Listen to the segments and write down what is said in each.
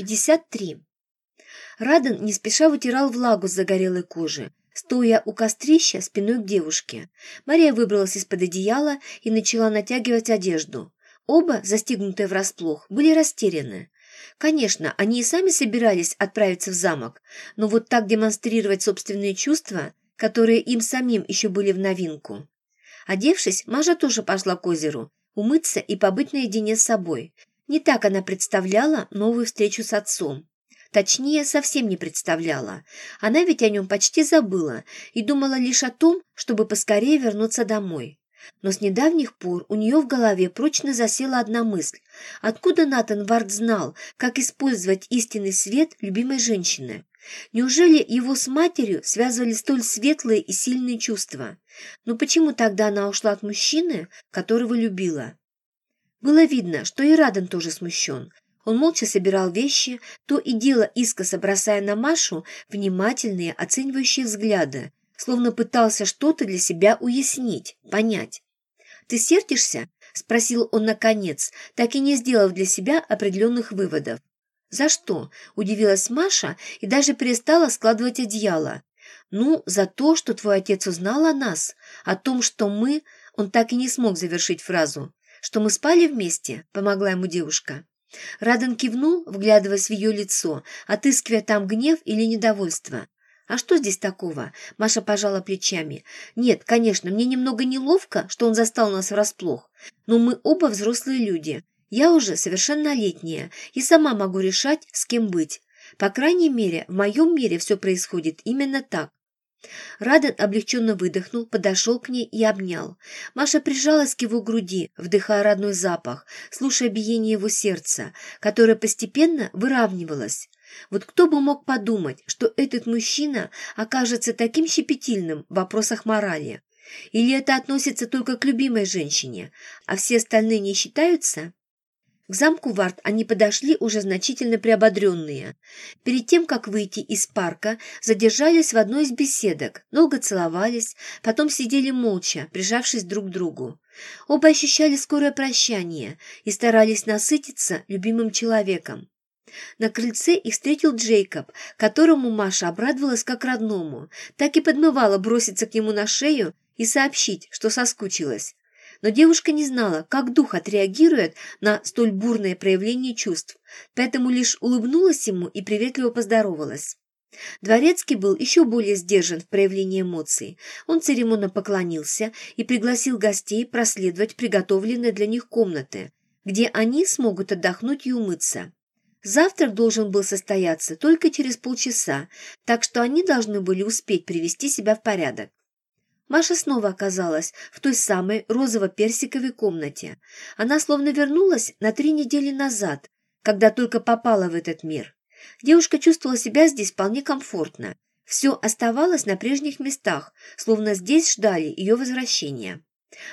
53. Раден не спеша вытирал влагу с загорелой кожи, стоя у кострища спиной к девушке. Мария выбралась из-под одеяла и начала натягивать одежду. Оба, застигнутые врасплох, были растеряны. Конечно, они и сами собирались отправиться в замок, но вот так демонстрировать собственные чувства, которые им самим еще были в новинку. Одевшись, Маша тоже пошла к озеру, умыться и побыть наедине с собой. Не так она представляла новую встречу с отцом. Точнее, совсем не представляла. Она ведь о нем почти забыла и думала лишь о том, чтобы поскорее вернуться домой. Но с недавних пор у нее в голове прочно засела одна мысль. Откуда Натан Вард знал, как использовать истинный свет любимой женщины? Неужели его с матерью связывали столь светлые и сильные чувства? Но почему тогда она ушла от мужчины, которого любила? Было видно, что и Радан тоже смущен. Он молча собирал вещи, то и дело искоса бросая на Машу внимательные, оценивающие взгляды, словно пытался что-то для себя уяснить, понять. «Ты сердишься?» – спросил он наконец, так и не сделав для себя определенных выводов. «За что?» – удивилась Маша и даже перестала складывать одеяло. «Ну, за то, что твой отец узнал о нас, о том, что мы...» Он так и не смог завершить фразу. «Что мы спали вместе?» – помогла ему девушка. Раден кивнул, вглядываясь в ее лицо, отыскивая там гнев или недовольство. «А что здесь такого?» – Маша пожала плечами. «Нет, конечно, мне немного неловко, что он застал нас врасплох, но мы оба взрослые люди. Я уже совершеннолетняя и сама могу решать, с кем быть. По крайней мере, в моем мире все происходит именно так. Раден облегченно выдохнул, подошел к ней и обнял. Маша прижалась к его груди, вдыхая родной запах, слушая биение его сердца, которое постепенно выравнивалось. Вот кто бы мог подумать, что этот мужчина окажется таким щепетильным в вопросах морали? Или это относится только к любимой женщине, а все остальные не считаются? К замку Варт они подошли уже значительно приободренные. Перед тем, как выйти из парка, задержались в одной из беседок, долго целовались, потом сидели молча, прижавшись друг к другу. Оба ощущали скорое прощание и старались насытиться любимым человеком. На крыльце их встретил Джейкоб, которому Маша обрадовалась как родному, так и подмывала броситься к нему на шею и сообщить, что соскучилась но девушка не знала, как дух отреагирует на столь бурное проявление чувств, поэтому лишь улыбнулась ему и приветливо поздоровалась. Дворецкий был еще более сдержан в проявлении эмоций. Он церемонно поклонился и пригласил гостей проследовать приготовленные для них комнаты, где они смогут отдохнуть и умыться. Завтрак должен был состояться только через полчаса, так что они должны были успеть привести себя в порядок. Маша снова оказалась в той самой розово-персиковой комнате. Она словно вернулась на три недели назад, когда только попала в этот мир. Девушка чувствовала себя здесь вполне комфортно. Все оставалось на прежних местах, словно здесь ждали ее возвращения.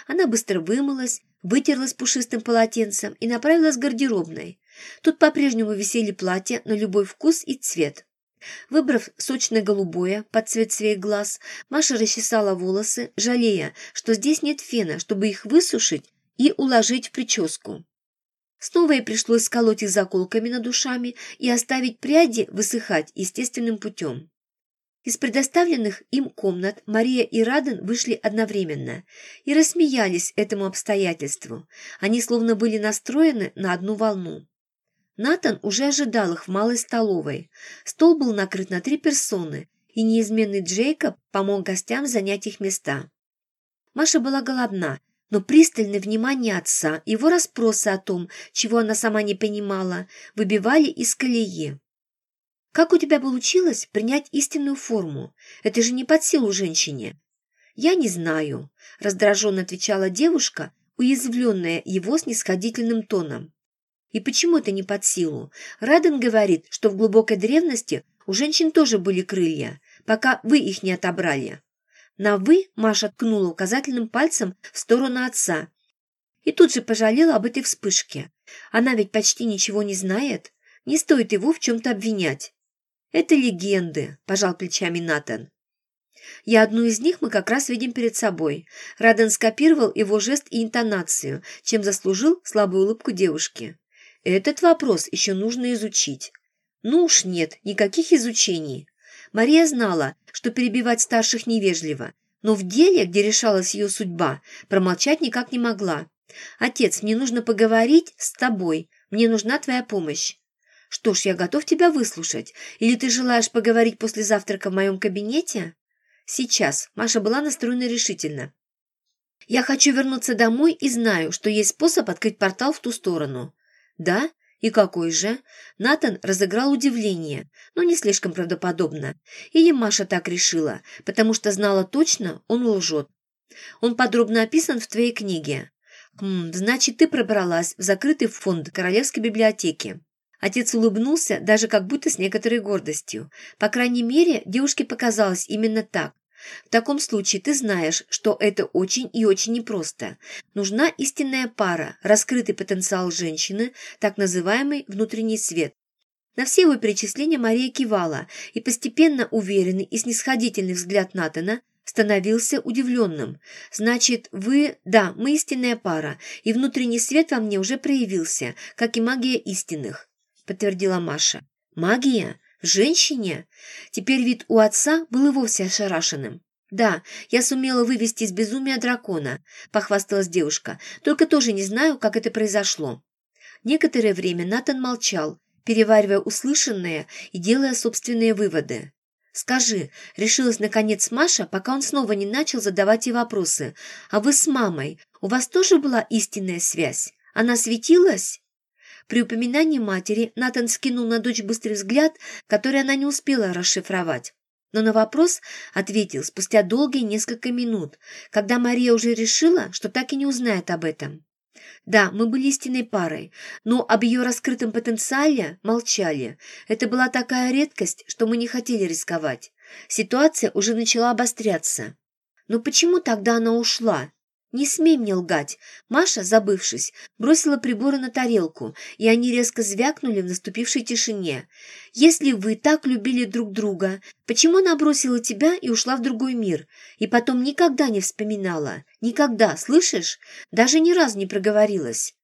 Она быстро вымылась, вытерлась пушистым полотенцем и направилась к гардеробной. Тут по-прежнему висели платья на любой вкус и цвет. Выбрав сочное голубое под цвет своих глаз, Маша расчесала волосы, жалея, что здесь нет фена, чтобы их высушить и уложить в прическу. Снова ей пришлось сколоть их заколками над душами и оставить пряди высыхать естественным путем. Из предоставленных им комнат Мария и Раден вышли одновременно и рассмеялись этому обстоятельству. Они словно были настроены на одну волну. Натан уже ожидал их в малой столовой. Стол был накрыт на три персоны, и неизменный Джейкоб помог гостям занять их места. Маша была голодна, но пристальное внимание отца, его расспросы о том, чего она сама не понимала, выбивали из колеи. «Как у тебя получилось принять истинную форму? Это же не под силу женщине». «Я не знаю», – раздраженно отвечала девушка, уязвленная его снисходительным тоном. И почему это не под силу? Раден говорит, что в глубокой древности у женщин тоже были крылья, пока вы их не отобрали. На «вы» Маша ткнула указательным пальцем в сторону отца и тут же пожалела об этой вспышке. Она ведь почти ничего не знает, не стоит его в чем-то обвинять. «Это легенды», – пожал плечами Натан. Я одну из них мы как раз видим перед собой. Раден скопировал его жест и интонацию, чем заслужил слабую улыбку девушки. Этот вопрос еще нужно изучить. Ну уж нет, никаких изучений. Мария знала, что перебивать старших невежливо, но в деле, где решалась ее судьба, промолчать никак не могла. «Отец, мне нужно поговорить с тобой. Мне нужна твоя помощь». «Что ж, я готов тебя выслушать. Или ты желаешь поговорить после завтрака в моем кабинете?» «Сейчас». Маша была настроена решительно. «Я хочу вернуться домой и знаю, что есть способ открыть портал в ту сторону». «Да? И какой же?» Натан разыграл удивление, но не слишком правдоподобно. Или Маша так решила, потому что знала точно, он лжет. «Он подробно описан в твоей книге». «Хм, значит, ты пробралась в закрытый фонд Королевской библиотеки». Отец улыбнулся, даже как будто с некоторой гордостью. По крайней мере, девушке показалось именно так. В таком случае ты знаешь, что это очень и очень непросто. Нужна истинная пара, раскрытый потенциал женщины, так называемый внутренний свет. На все его перечисления Мария кивала, и постепенно уверенный и снисходительный взгляд Натана становился удивленным. «Значит, вы... Да, мы истинная пара, и внутренний свет во мне уже проявился, как и магия истинных», — подтвердила Маша. «Магия? Женщине?» Теперь вид у отца был и вовсе ошарашенным. «Да, я сумела вывести из безумия дракона», — похвасталась девушка, «только тоже не знаю, как это произошло». Некоторое время Натан молчал, переваривая услышанное и делая собственные выводы. «Скажи», — решилась наконец Маша, пока он снова не начал задавать ей вопросы, «а вы с мамой, у вас тоже была истинная связь? Она светилась?» При упоминании матери Натан скинул на дочь быстрый взгляд, который она не успела расшифровать. Но на вопрос ответил спустя долгие несколько минут, когда Мария уже решила, что так и не узнает об этом. Да, мы были истинной парой, но об ее раскрытом потенциале молчали. Это была такая редкость, что мы не хотели рисковать. Ситуация уже начала обостряться. Но почему тогда она ушла? «Не смей мне лгать!» Маша, забывшись, бросила приборы на тарелку, и они резко звякнули в наступившей тишине. «Если вы так любили друг друга, почему она бросила тебя и ушла в другой мир? И потом никогда не вспоминала? Никогда, слышишь? Даже ни разу не проговорилась».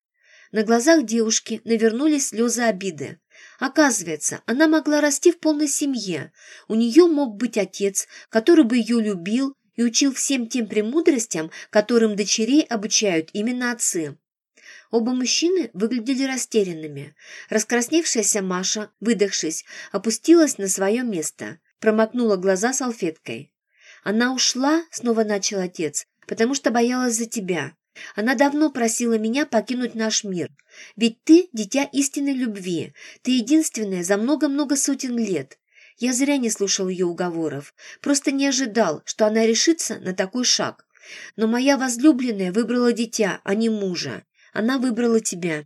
На глазах девушки навернулись слезы обиды. Оказывается, она могла расти в полной семье. У нее мог быть отец, который бы ее любил, и учил всем тем премудростям, которым дочерей обучают именно отцы. Оба мужчины выглядели растерянными. Раскрасневшаяся Маша, выдохшись, опустилась на свое место, промокнула глаза салфеткой. «Она ушла», — снова начал отец, — «потому что боялась за тебя. Она давно просила меня покинуть наш мир. Ведь ты — дитя истинной любви. Ты единственная за много-много сотен лет. Я зря не слушал ее уговоров, просто не ожидал, что она решится на такой шаг. Но моя возлюбленная выбрала дитя, а не мужа. Она выбрала тебя.